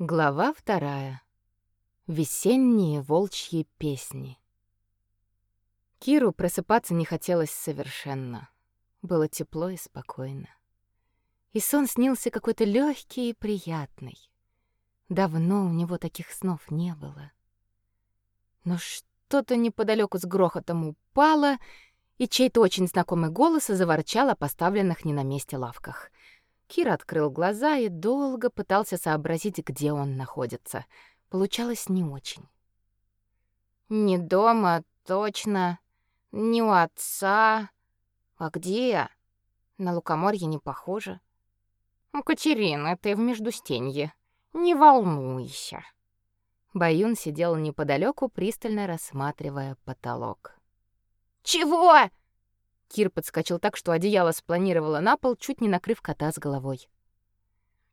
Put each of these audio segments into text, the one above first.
Глава вторая. Весенние волчьи песни. Киру просыпаться не хотелось совершенно. Было тепло и спокойно. И сон снился какой-то легкий и приятный. Давно у него таких снов не было. Но что-то неподалеку с грохотом упало, и чей-то очень знакомый голос заворчал о поставленных не на месте лавках. Кир открыл глаза и долго пытался сообразить, где он находится. Получалось не очень. «Не дома, точно. Не у отца. А где я? На лукоморье не похоже». «У Катерины ты в Междустенье. Не волнуйся». Баюн сидел неподалеку, пристально рассматривая потолок. «Чего?» Кир подскочил так, что одеяло спланировало на пол, чуть не накрыв кота с головой.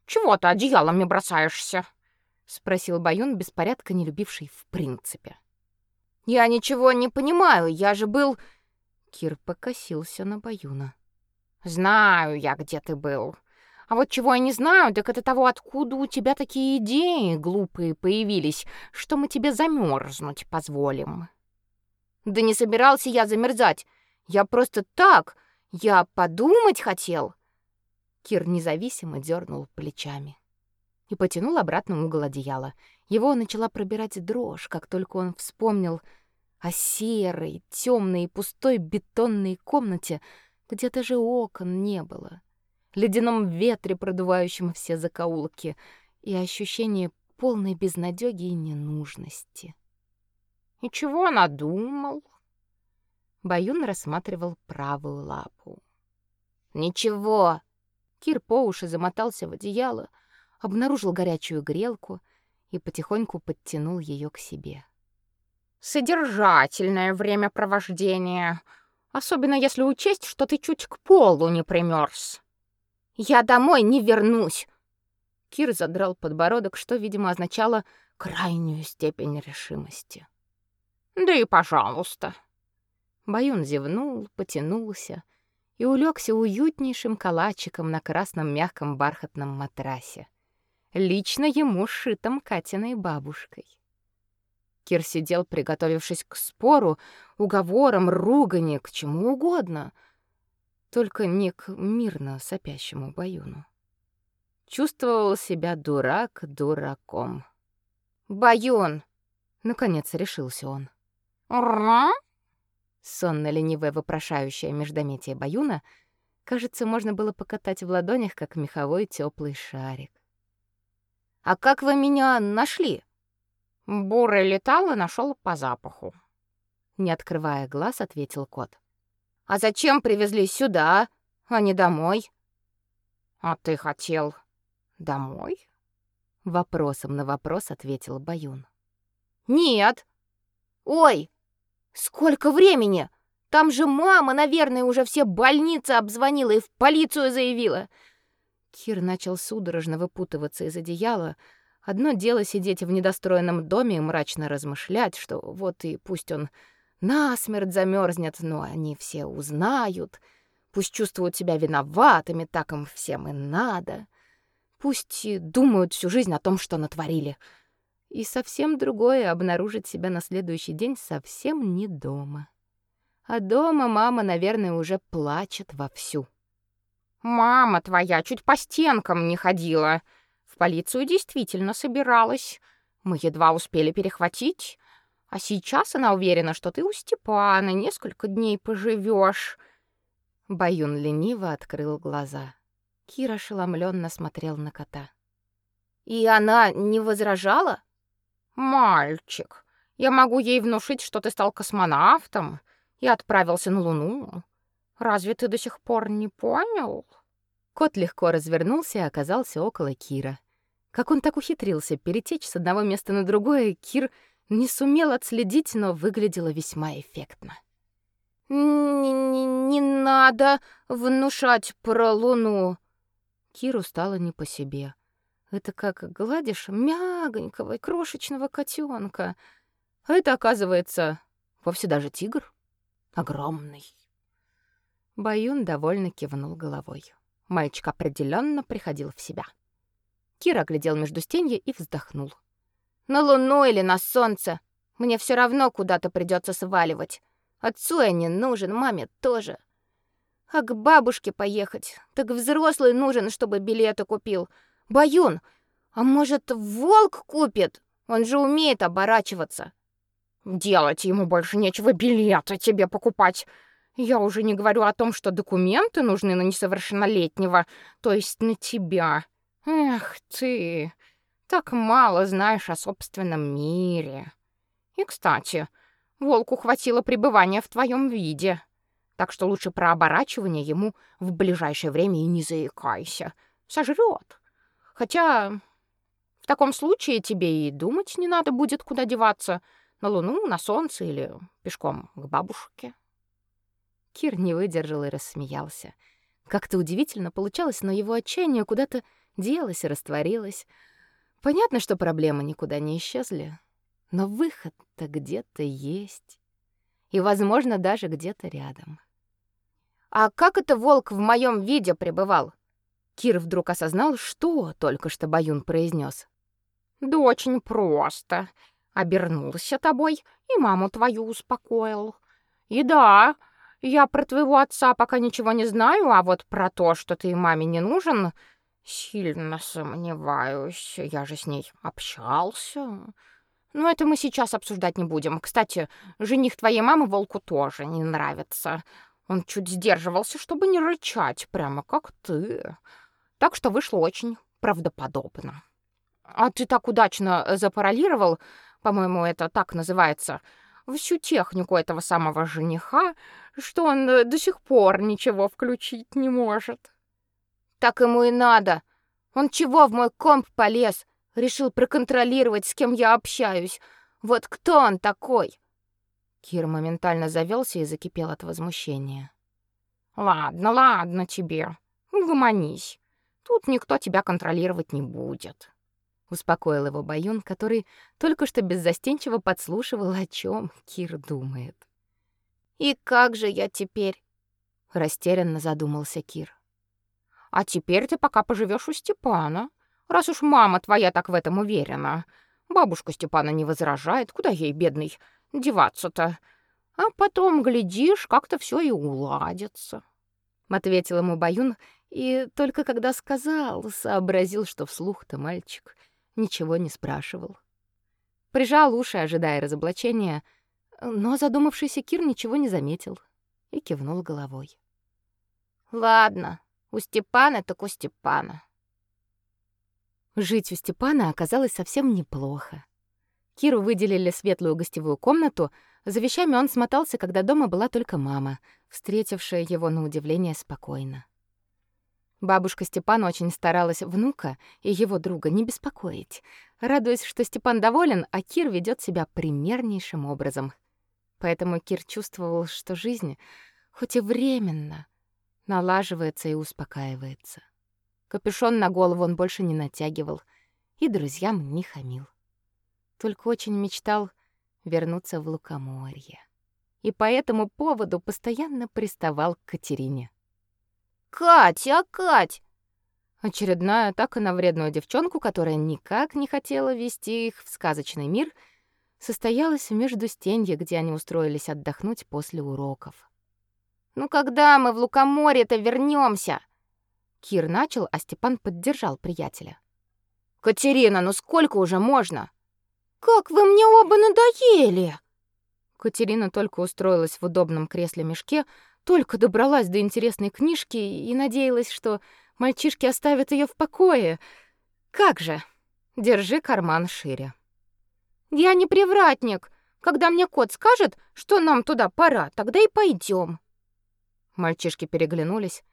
«Чего ты одеялами бросаешься?» — спросил Баюн, беспорядка не любивший в принципе. «Я ничего не понимаю, я же был...» Кир покосился на Баюна. «Знаю я, где ты был. А вот чего я не знаю, так это того, откуда у тебя такие идеи глупые появились, что мы тебе замерзнуть позволим». «Да не собирался я замерзать. Я просто так, я подумать хотел. Кир независимо дернул плечами и потянул обратно угол одеяла. Его начала пробирать дрожь, как только он вспомнил о серой, темной и пустой бетонной комнате, где даже окон не было, ледяном ветре, продувающем все закоулки, и ощущение полной безнадёги и ненужности. «И чего надумал?» Баюн рассматривал правую лапу. «Ничего!» Кир по уши замотался в одеяло, обнаружил горячую грелку и потихоньку подтянул ее к себе. «Содержательное времяпровождение, особенно если учесть, что ты чуть к полу не примерз. Я домой не вернусь!» Кир задрал подбородок, что, видимо, означало крайнюю степень решимости. «Да и пожалуйста!» Баюн зевнул, потянулся и улегся уютнейшим калачиком на красном мягком бархатном матрасе, лично ему сшитом Катиной бабушкой. Кир сидел, приготовившись к спору, уговорам, ругани, к чему угодно, только не к мирно сопящему Баюну. Чувствовал себя дурак дураком. «Баюн!» — наконец решился он. «Ра?» Сонно-ленивое вопрошающее междометие Баюна, кажется, можно было покатать в ладонях, как меховой теплый шарик. «А как вы меня нашли?» «Бурый летал и нашел по запаху», — не открывая глаз, ответил кот. «А зачем привезли сюда, а не домой?» «А ты хотел домой?» Вопросом на вопрос ответил Баюн. «Нет!» «Ой, Сколько времени? Там же мама, наверное, уже все больницы обзвонила и в полицию заявила. Кир начал судорожно выпутываться из одеяла. Одно дело сидеть в недостроенном доме и мрачно размышлять, что вот и пусть он насмерть замерзнет, но они все узнают. Пусть чувствуют себя виноватыми, так им всем и надо. Пусть и думают всю жизнь о том, что натворили. И совсем другое обнаружить себя на следующий день совсем не дома. А дома мама, наверное, уже плачет вовсю. Мама твоя чуть по стенкам не ходила. В полицию действительно собиралась. Мы едва успели перехватить. А сейчас она уверена, что ты у Степана несколько дней поживешь. Баюн лениво открыл глаза. Кира ошеломленно смотрел на кота. И она не возражала? Мальчик, я могу ей внушить, что ты стал космонавтом и отправился на Луну. Разве ты до сих пор не понял? Кот легко развернулся и оказался около Кира. Как он так ухитрился перетечь с одного места на другое, Кир не сумел отследить, но выглядело весьма эффектно. «Не, не, не надо внушать про Луну!» Киру стало не по себе. Это как гладишь мягонького и крошечного котенка, а это, оказывается, вовсе даже тигр. Огромный. Баюн довольно кивнул головой. Мальчик определенно приходил в себя. Кир оглядел междустенье и вздохнул. На луну или на солнце. Мне все равно куда-то придется сваливать. Отцу я не нужен, маме тоже. А к бабушке поехать, так взрослый нужен, чтобы билеты купил. Баюн, а может, волк купит? Он же умеет оборачиваться. Делать ему больше нечего билеты тебе покупать. Я уже не говорю о том, что документы нужны на несовершеннолетнего, то есть на тебя. Эх ты, так мало знаешь о собственном мире. И, кстати, волку хватило пребывания в твоем виде. Так что лучше про оборачивание ему в ближайшее время и не заикайся. Сожрет. Хотя в таком случае тебе и думать не надо будет, куда деваться. На Луну, на Солнце или пешком к бабушке. Кир не выдержал и рассмеялся. Как-то удивительно получалось, но его отчаяние куда-то делось и растворилось. Понятно, что проблемы никуда не исчезли, но выход-то где-то есть. И, возможно, даже где-то рядом. А как это волк в моем виде пребывал? Кир вдруг осознал, что только что Баюн произнес. Да очень просто. Обернулся тобой и маму твою успокоил. И да, я про твоего отца пока ничего не знаю, а вот про то, что ты маме не нужен, сильно сомневаюсь. Я же с ней общался. Но это мы сейчас обсуждать не будем. Кстати, жених твоей мамы волку тоже не нравится. Он чуть сдерживался, чтобы не рычать, прямо как ты. Так что вышло очень правдоподобно. А ты так удачно запаролировал, по-моему, это так называется, всю технику этого самого жениха, что он до сих пор ничего включить не может. Так ему и надо. Он чего в мой комп полез? Решил проконтролировать, с кем я общаюсь. Вот кто он такой? Кир моментально завелся и закипел от возмущения. Ладно, ладно тебе. Угомонись. Тут никто тебя контролировать не будет. Успокоил его Баюн, который только что беззастенчиво подслушивал, о чем Кир думает. И как же я теперь? растерянно задумался Кир. А теперь ты пока поживешь у Степана, раз уж мама твоя так в этом уверена. Бабушка Степана не возражает, куда ей бедный деваться-то? А потом, глядишь, как-то все и уладится. Ответил ему Баюн, и только когда сказал, сообразил, что вслух-то мальчик ничего не спрашивал. Прижал уши, ожидая разоблачения, но задумавшийся Кир ничего не заметил и кивнул головой. Ладно, у Степана так у Степана. Жить у Степана оказалось совсем неплохо. Киру выделили светлую гостевую комнату, за вещами он смотался, когда дома была только мама, встретившая его на удивление спокойно. Бабушка Степан очень старалась внука и его друга не беспокоить, радуясь, что Степан доволен, а Кир ведет себя примернейшим образом. Поэтому Кир чувствовал, что жизнь, хоть и временно, налаживается и успокаивается. Капюшон на голову он больше не натягивал и друзьям не хамил только очень мечтал вернуться в Лукоморье. И по этому поводу постоянно приставал к Катерине. «Катя, Кать!» Очередная атака на вредную девчонку, которая никак не хотела вести их в сказочный мир, состоялась в Междустенье, где они устроились отдохнуть после уроков. «Ну когда мы в Лукоморье-то вернемся? Кир начал, а Степан поддержал приятеля. «Катерина, ну сколько уже можно? Как вы мне оба надоели!» Катерина только устроилась в удобном кресле-мешке, только добралась до интересной книжки и надеялась, что мальчишки оставят ее в покое. Как же? Держи карман шире. Я не привратник. Когда мне кот скажет, что нам туда пора, тогда и пойдем. Мальчишки переглянулись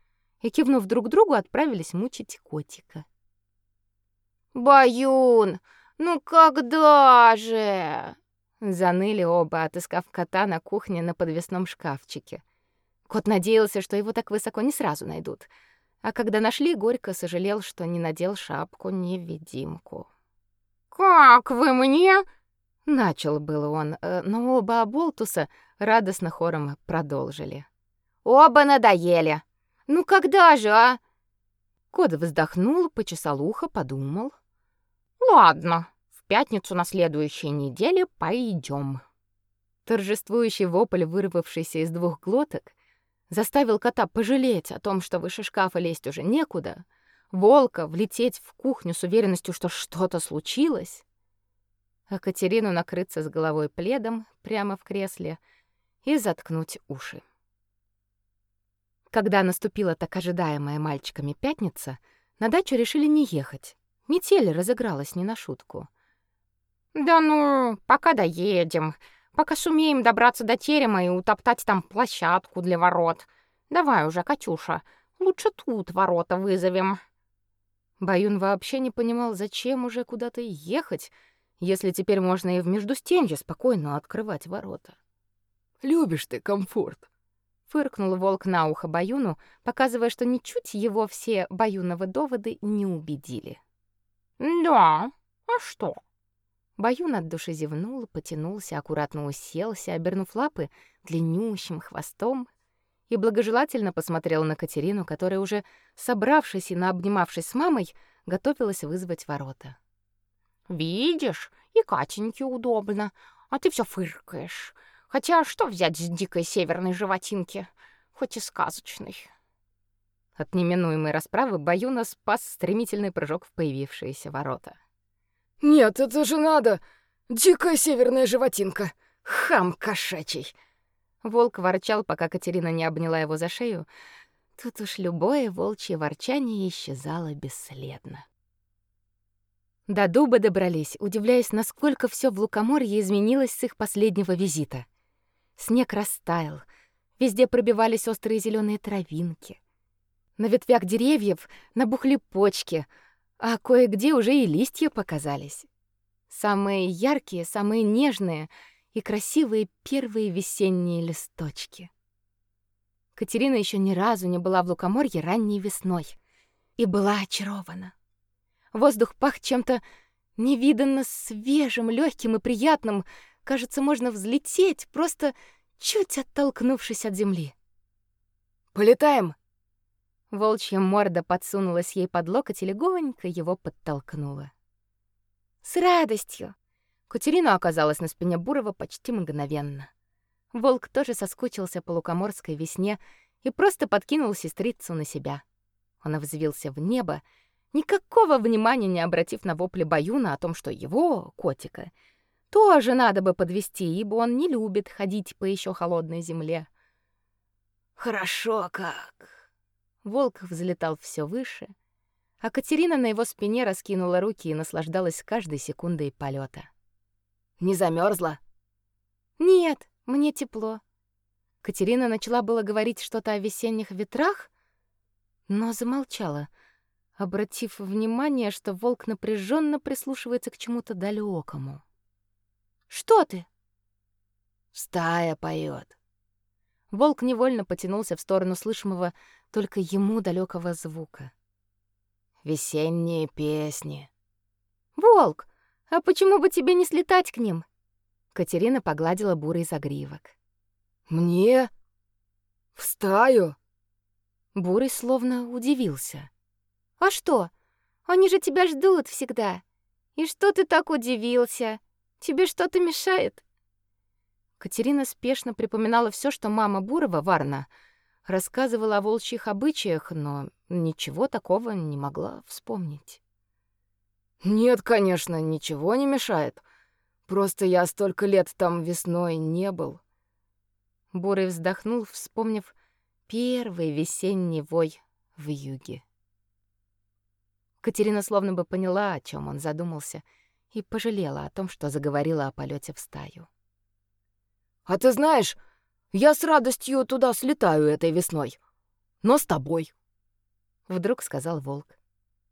и кивнув друг другу, отправились мучить котика. Баюн, ну когда же? Заныли оба, отыскав кота на кухне на подвесном шкафчике. Кот надеялся, что его так высоко не сразу найдут. А когда нашли, горько сожалел, что не надел шапку-невидимку. «Как вы мне?» Начал было он, э, но оба оболтуса радостно хором продолжили. «Оба надоели. Ну когда же, а?» Кот вздохнул, почесал ухо, подумал. «Ладно, в пятницу на следующей неделе пойдем. Торжествующий вопль, вырвавшийся из двух глоток, заставил кота пожалеть о том, что выше шкафа лезть уже некуда, волка влететь в кухню с уверенностью, что что-то случилось, а Катерину накрыться с головой пледом прямо в кресле и заткнуть уши. Когда наступила так ожидаемая мальчиками пятница, на дачу решили не ехать. Метель разыгралась не на шутку. «Да ну, пока доедем, пока сумеем добраться до терема и утоптать там площадку для ворот. Давай уже, Катюша, лучше тут ворота вызовем». Баюн вообще не понимал, зачем уже куда-то ехать, если теперь можно и в междустенье спокойно открывать ворота. «Любишь ты комфорт», фыркнул волк на ухо Баюну, показывая, что ничуть его все Баюновы доводы не убедили. "Да, а что?" Баюн от души зевнул, потянулся, аккуратно уселся, обернув лапы длиннющим хвостом и благожелательно посмотрел на Катерину, которая уже, собравшись и наобнимавшись с мамой, готовилась вызвать ворота. «Видишь, и Катеньке удобно, а ты все фыркаешь. Хотя что взять с дикой северной животинки, хоть и сказочной? От неминуемой расправы Баюна спас стремительный прыжок в появившиеся ворота. «Нет, это же надо! Дикая северная животинка! Хам кошачий!» Волк ворчал, пока Катерина не обняла его за шею. Тут уж любое волчье ворчание исчезало бесследно. До дуба добрались, удивляясь, насколько все в Лукоморье изменилось с их последнего визита. Снег растаял, везде пробивались острые зеленые травинки. На ветвях деревьев набухли почки, а кое-где уже и листья показались. Самые яркие, самые нежные и красивые первые весенние листочки. Катерина еще ни разу не была в Лукоморье ранней весной и была очарована. Воздух пах чем-то невиданно свежим, легким и приятным, Кажется, можно взлететь, просто чуть оттолкнувшись от земли. «Полетаем!» Волчья морда подсунулась ей под локоть и легонько его подтолкнула. «С радостью!» Катерина оказалась на спине Бурова почти мгновенно. Волк тоже соскучился по лукоморской весне и просто подкинул сестрицу на себя. Он взвился в небо, никакого внимания не обратив на вопли Баюна о том, что его, котика, тоже надо бы подвести, ибо он не любит ходить по еще холодной земле. Хорошо как. Волк взлетал все выше, а Катерина на его спине раскинула руки и наслаждалась каждой секундой полета. Не замерзла? Нет, мне тепло. Катерина начала было говорить что-то о весенних ветрах, но замолчала, обратив внимание, что волк напряженно прислушивается к чему-то далекому. Что ты? Стая поет. Волк невольно потянулся в сторону слышимого только ему далекого звука. Весенние песни. Волк, а почему бы тебе не слетать к ним? Катерина погладила бурый загривок. Мне? В стаю? Бурый словно удивился. А что? Они же тебя ждут всегда. И что ты так удивился? Тебе что-то мешает?» Катерина спешно припоминала все, что мама Бурова, Варна, рассказывала о волчьих обычаях, но ничего такого не могла вспомнить. «Нет, конечно, ничего не мешает. Просто я столько лет там весной не был». Бурый вздохнул, вспомнив первый весенний вой в юге. Катерина словно бы поняла, о чем он задумался — и пожалела о том, что заговорила о полете в стаю. «А ты знаешь, я с радостью туда слетаю этой весной, но с тобой», — вдруг сказал волк.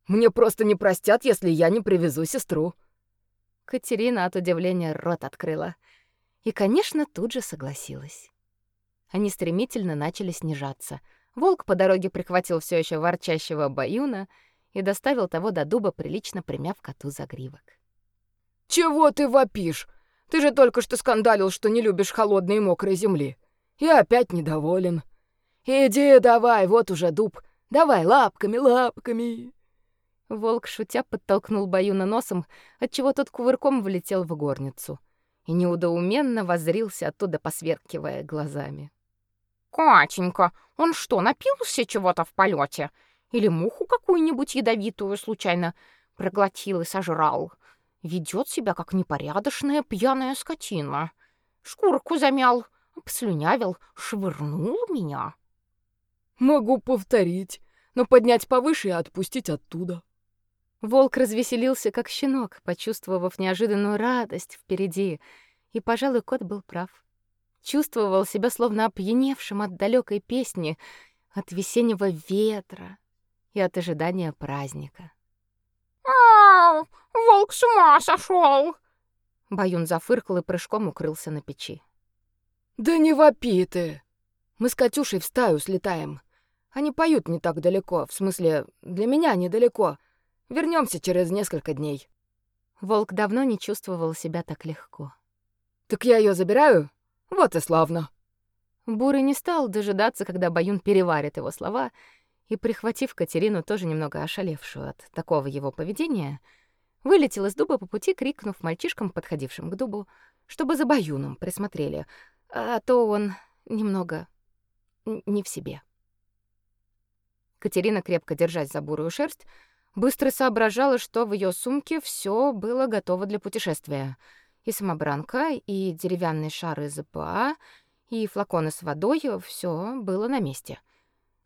«Мне просто не простят, если я не привезу сестру». Катерина от удивления рот открыла и, конечно, тут же согласилась. Они стремительно начали снижаться. Волк по дороге прихватил все еще ворчащего баюна и доставил того до дуба, прилично примяв коту за гривок. «Чего ты вопишь? Ты же только что скандалил, что не любишь холодной и мокрой земли. И опять недоволен. Иди давай, вот уже дуб. Давай лапками, лапками!» Волк, шутя, подтолкнул Баюна носом, отчего тот кувырком влетел в горницу и неудоуменно воззрился оттуда, посверкивая глазами. «Катенька, он что, напился чего-то в полете? Или муху какую-нибудь ядовитую случайно проглотил и сожрал? Ведет себя как непорядочная пьяная скотина. Шкурку замял, обслюнявил, швырнул меня». «Могу повторить, но поднять повыше и отпустить оттуда». Волк развеселился, как щенок, почувствовав неожиданную радость впереди, и, пожалуй, кот был прав. Чувствовал себя словно опьяневшим от далекой песни, от весеннего ветра и от ожидания праздника. «Ау! Волк с ума сошел! Баюн зафыркал и прыжком укрылся на печи. «Да не вопи ты! Мы с Катюшей в стаю слетаем. Они поют не так далеко, в смысле, для меня недалеко. Вернемся через несколько дней». Волк давно не чувствовал себя так легко. «Так я ее забираю? Вот и славно». Бурый не стал дожидаться, когда Баюн переварит его слова, и, прихватив Катерину, тоже немного ошалевшую от такого его поведения, вылетел из дуба по пути, крикнув мальчишкам, подходившим к дубу, чтобы за Баюном присмотрели, а то он немного не в себе. Катерина, крепко держась за бурую шерсть, быстро соображала, что в ее сумке все было готово для путешествия. И самобранка, и деревянный шар из ЗПА, и флаконы с водой — все было на месте.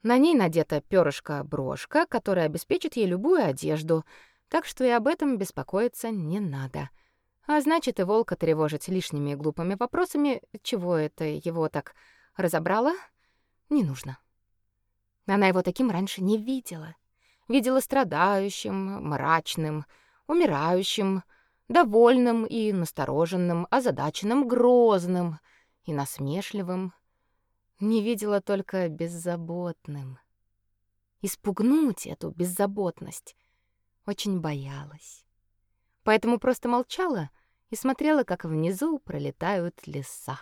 На ней надета перышко-брошка, которая обеспечит ей любую одежду, так что и об этом беспокоиться не надо. А значит, и волка тревожить лишними глупыми вопросами, чего это его так разобрало, не нужно. Она его таким раньше не видела. Видела страдающим, мрачным, умирающим, довольным и настороженным, озадаченным, грозным и насмешливым. Не видела только беззаботным. Испугнуть эту беззаботность очень боялась. Поэтому просто молчала и смотрела, как внизу пролетают леса.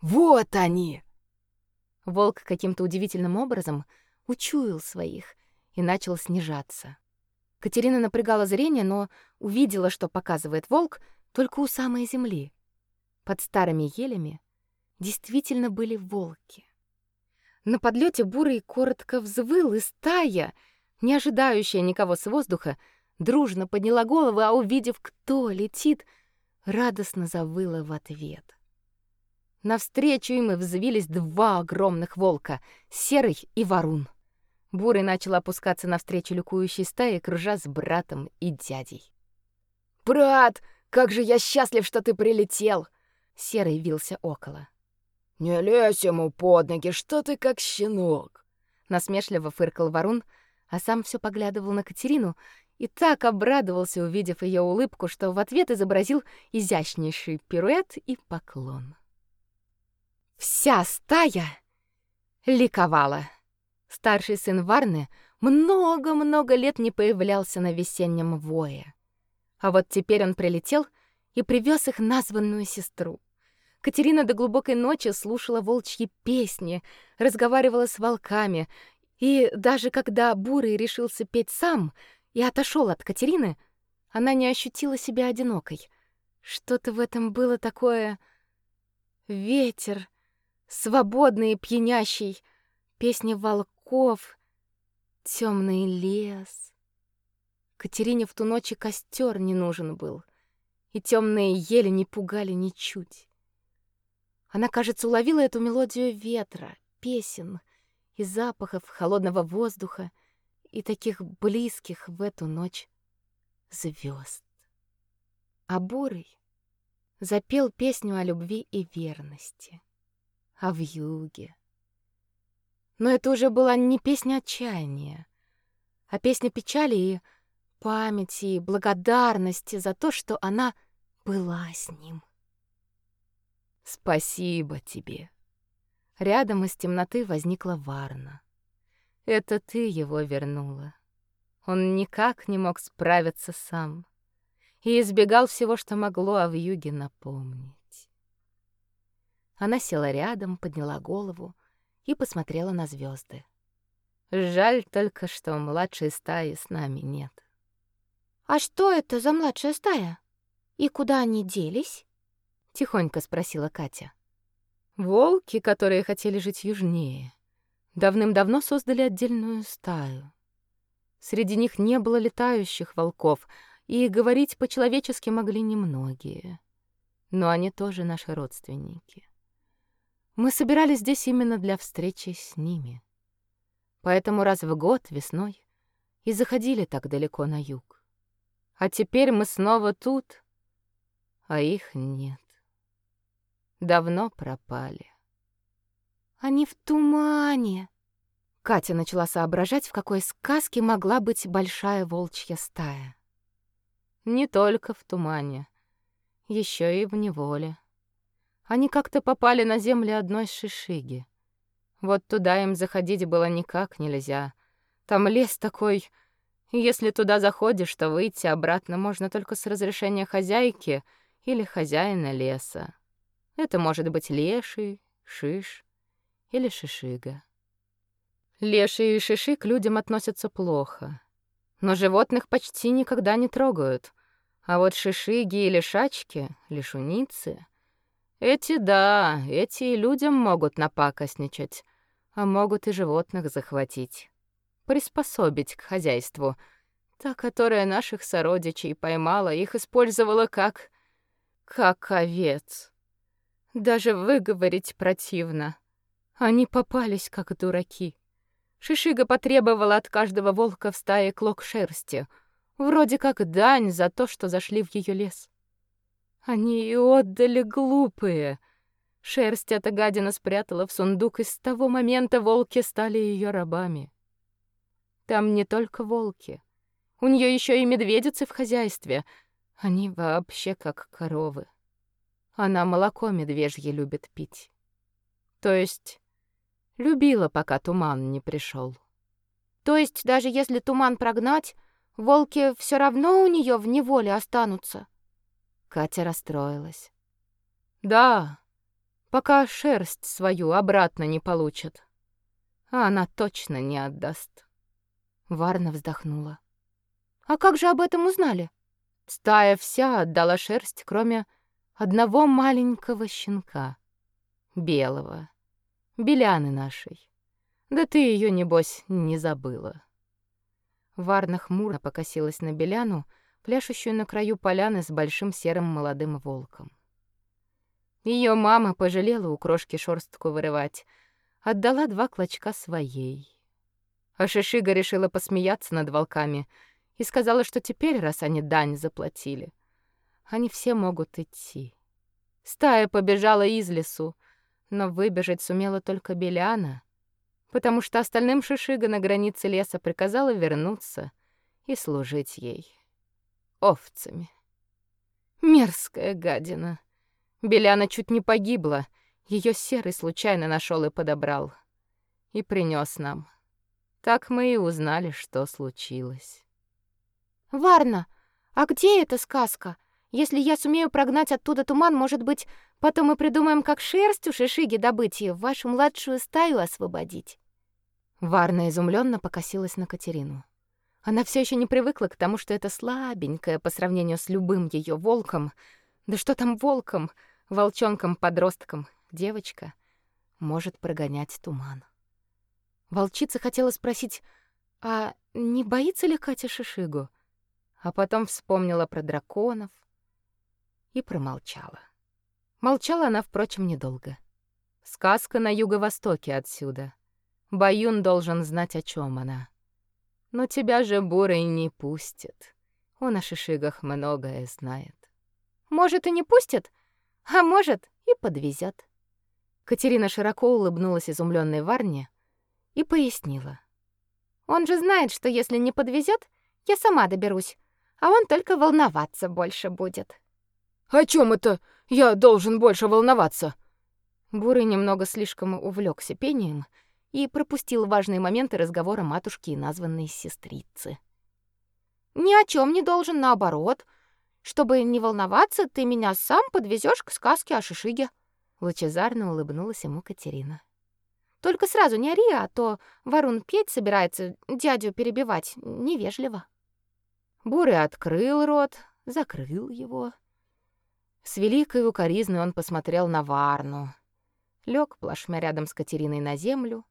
«Вот они!» Волк каким-то удивительным образом учуял своих и начал снижаться. Катерина напрягала зрение, но увидела, что показывает волк только у самой земли. Под старыми елями действительно были волки. На подлете бурый коротко взвыл, и стая, не ожидающая никого с воздуха, дружно подняла голову, а увидев, кто летит, радостно завыла в ответ. Навстречу им и взвились два огромных волка — Серый и Варун. Бурый начал опускаться навстречу ликующей стае, кружа с братом и дядей. «Брат, как же я счастлив, что ты прилетел!» Серый вился около. «Не лезь ему под ноги, что ты как щенок!» Насмешливо фыркал Варун, а сам все поглядывал на Катерину и так обрадовался, увидев ее улыбку, что в ответ изобразил изящнейший пируэт и поклон. Вся стая ликовала. Старший сын Варны много-много лет не появлялся на весеннем вое. А вот теперь он прилетел и привез их названную сестру. Катерина до глубокой ночи слушала волчьи песни, разговаривала с волками, и даже когда Бурый решился петь сам и отошел от Катерины, она не ощутила себя одинокой. Что-то в этом было такое... Ветер, свободный и пьянящий, песни волков, темный лес. Катерине в ту ночь и костер не нужен был, и темные ели не пугали ничуть. Она, кажется, уловила эту мелодию ветра, песен и запахов холодного воздуха и таких близких в эту ночь звезд. А Бурый запел песню о любви и верности а в юге. Но это уже была не песня отчаяния, а песня печали и памяти, и благодарности за то, что она была с ним. «Спасибо тебе». Рядом из темноты возникла Варна. «Это ты его вернула. Он никак не мог справиться сам и избегал всего, что могло о вьюге напомнить. Она села рядом, подняла голову и посмотрела на звезды. Жаль только, что младшей стаи с нами нет. А что это за младшая стая? И куда они делись? тихонько спросила Катя. Волки, которые хотели жить южнее, давным-давно создали отдельную стаю. Среди них не было летающих волков, и говорить по-человечески могли немногие. Но они тоже наши родственники. Мы собирались здесь именно для встречи с ними. Поэтому раз в год весной и заходили так далеко на юг. А теперь мы снова тут, а их нет. Давно пропали. Они в тумане. Катя начала соображать, в какой сказке могла быть большая волчья стая. Не только в тумане, еще и в неволе. Они как-то попали на землю одной шишиги. Вот туда им заходить было никак нельзя. Там лес такой, если туда заходишь, то выйти обратно можно только с разрешения хозяйки или хозяина леса. Это может быть леший, шиш или шишига. Леший и шиши к людям относятся плохо. Но животных почти никогда не трогают. А вот шишиги или шачки, лишуницы... Эти да, эти и людям могут напакостничать, а могут и животных захватить. Приспособить к хозяйству. Та, которая наших сородичей поймала, их использовала как... как овец. Даже выговорить противно. Они попались как дураки. Шишига потребовала от каждого волка в стае клок шерсти, вроде как дань за то, что зашли в ее лес. Они и отдали глупые. Шерсть эта гадина спрятала в сундук, и с того момента волки стали ее рабами. Там не только волки. У нее еще и медведицы в хозяйстве. Они вообще как коровы. Она молоко медвежье любит пить. То есть Любила, пока туман не пришел. То есть даже если туман прогнать, волки все равно у нее в неволе останутся. Катя расстроилась. Да, пока шерсть свою обратно не получит. А она точно не отдаст. Варна вздохнула. А как же об этом узнали? Стая вся отдала шерсть, кроме одного маленького щенка, белого. Беляны нашей. Да ты ее небось, не забыла. Варна хмуро покосилась на Беляну, пляшущую на краю поляны с большим серым молодым волком. Ее мама пожалела у крошки шорстку вырывать, отдала два клочка своей. А Шишига решила посмеяться над волками и сказала, что теперь, раз они дань заплатили, они все могут идти. Стая побежала из лесу, но выбежать сумела только Беляна, потому что остальным Шишига на границе леса приказала вернуться и служить ей овцами. Мерзкая гадина. Беляна чуть не погибла, ее серый случайно нашел и подобрал и принес нам. Так мы и узнали, что случилось. Варна, а где эта сказка? Если я сумею прогнать оттуда туман, может быть, потом мы придумаем, как шерсть у шишиги добыть и вашу младшую стаю освободить. Варна изумленно покосилась на Катерину. Она все еще не привыкла к тому, что это слабенькая по сравнению с любым ее волком. Да что там волком, волчонком-подростком, девочка может прогонять туман. Волчица хотела спросить: "А не боится ли Катя Шишигу?" А потом вспомнила про драконов, и промолчала. Молчала она, впрочем, недолго. Сказка на юго-востоке отсюда. Баюн должен знать, о чем она. Но тебя же Бурый не пустит. Он о шишигах многое знает. Может, и не пустит, а может, и подвезет. Катерина широко улыбнулась изумленной Варне и пояснила. Он же знает, что если не подвезет, я сама доберусь, а он только волноваться больше будет. О чем это я должен больше волноваться? Бурый немного слишком увлекся пением и пропустил важные моменты разговора матушки и названной сестрицы. Ни о чем не должен, наоборот. Чтобы не волноваться, ты меня сам подвезешь к сказке о Шишиге. Лучезарно улыбнулась ему Катерина. Только сразу не ори, а то Варун петь собирается, дядю перебивать невежливо. Бурый открыл рот, закрыл его. С великой укоризной он посмотрел на Варну, лег плашмя рядом с Катериной на землю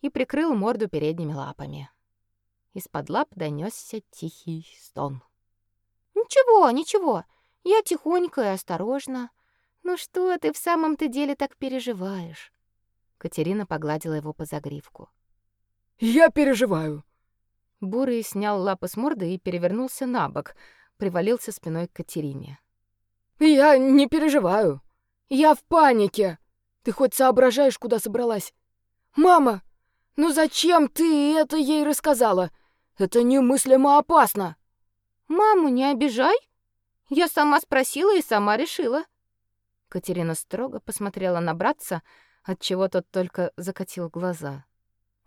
и прикрыл морду передними лапами. Из-под лап донесся тихий стон. «Ничего, ничего, я тихонько и осторожно. Ну что ты в самом-то деле так переживаешь?» Катерина погладила его по загривку. «Я переживаю». Бурый снял лапы с морды и перевернулся на бок, привалился спиной к Катерине. «Я не переживаю. Я в панике. Ты хоть соображаешь, куда собралась? Мама, ну зачем ты это ей рассказала? Это немыслимо опасно». «Маму не обижай. Я сама спросила и сама решила». Катерина строго посмотрела на братца, отчего тот только закатил глаза.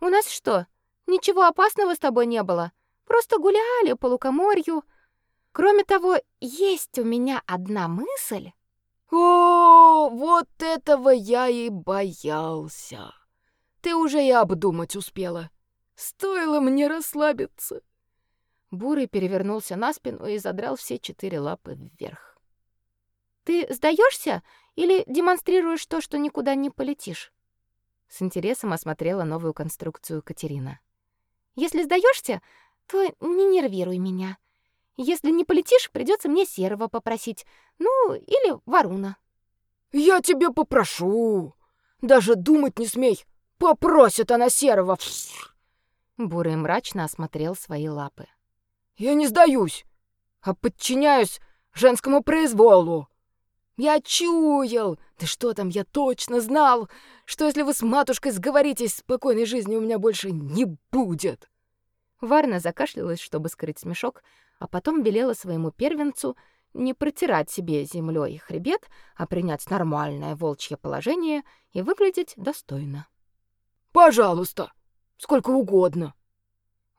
У нас что, ничего опасного с тобой не было? Просто гуляли по лукоморью. Кроме того, есть у меня одна мысль. О, вот этого я и боялся. Ты уже и обдумать успела. Стоило мне расслабиться. Бурый перевернулся на спину и задрал все четыре лапы вверх. Ты сдаешься или демонстрируешь то, что никуда не полетишь? С интересом осмотрела новую конструкцию Катерина. Если сдаешься, то не нервируй меня. Если не полетишь, придется мне серого попросить. Ну, или Варуна. Я тебе попрошу. Даже думать не смей. Попросит она серого. Бурый мрачно осмотрел свои лапы. Я не сдаюсь, а подчиняюсь женскому произволу. Я чуял, да что там, я точно знал, что если вы с матушкой сговоритесь, спокойной жизни у меня больше не будет. Варна закашлялась, чтобы скрыть смешок, а потом велела своему первенцу не протирать себе землей хребет, а принять нормальное волчье положение и выглядеть достойно. «Пожалуйста, сколько угодно»,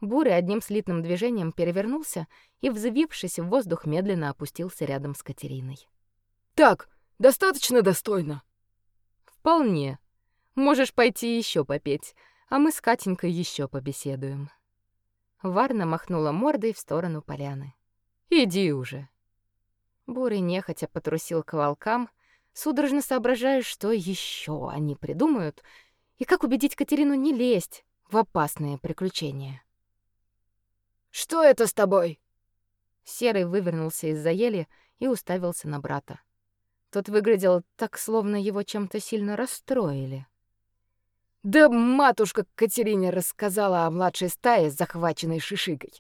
Бурый одним слитным движением перевернулся и, взвившись в воздух, медленно опустился рядом с Катериной. «Так, достаточно достойно?» «Вполне. Можешь пойти еще попеть, а мы с Катенькой еще побеседуем». Варна махнула мордой в сторону поляны. «Иди уже». Бурый нехотя потрусил к волкам, судорожно соображая, что еще они придумают и как убедить Катерину не лезть в опасные приключения. Что это с тобой? Серый вывернулся из-за ели и уставился на брата. Тот выглядел так, словно его чем-то сильно расстроили. Да матушка Катерине рассказала о младшей стае, захваченной шишигой.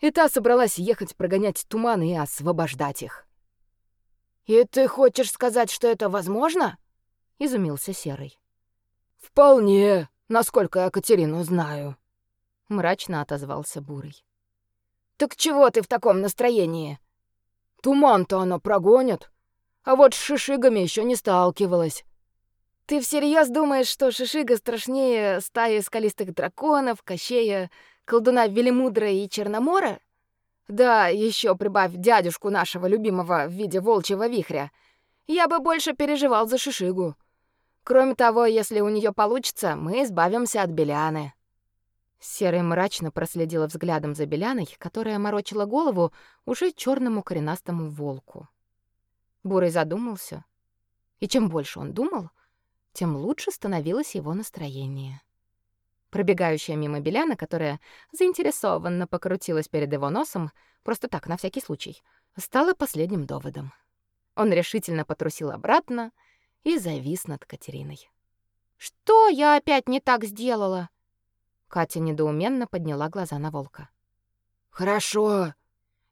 И та собралась ехать прогонять туманы и освобождать их. «И ты хочешь сказать, что это возможно?» — изумился Серый. «Вполне, насколько я Катерину знаю», — мрачно отозвался Бурый. «Так чего ты в таком настроении? Туман-то она прогонит, а вот с шишигами еще не сталкивалась». «Ты всерьез думаешь, что шишига страшнее стаи скалистых драконов, кощея, колдуна Велимудра и Черномора? Да, еще прибавь дядюшку нашего любимого в виде волчьего вихря. Я бы больше переживал за шишигу. Кроме того, если у нее получится, мы избавимся от Беляны». Серый мрачно проследила взглядом за Беляной, которая морочила голову уже черному коренастому волку. Бурый задумался, и чем больше он думал, тем лучше становилось его настроение. Пробегающая мимо Беляна, которая заинтересованно покрутилась перед его носом, просто так, на всякий случай, стала последним доводом. Он решительно потрусил обратно и завис над Катериной. «Что я опять не так сделала?» Катя недоуменно подняла глаза на волка. «Хорошо,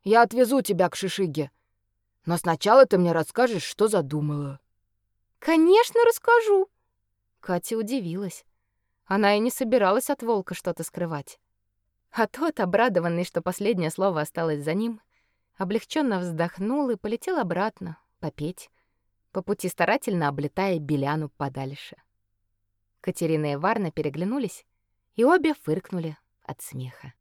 я отвезу тебя к Шишиге. Но сначала ты мне расскажешь, что задумала». «Конечно, расскажу». Катя удивилась. Она и не собиралась от волка что-то скрывать. А тот, обрадованный, что последнее слово осталось за ним, облегченно вздохнул и полетел обратно, попеть, по пути старательно облетая Беляну подальше. Катерина и Варна переглянулись, и обе фыркнули от смеха.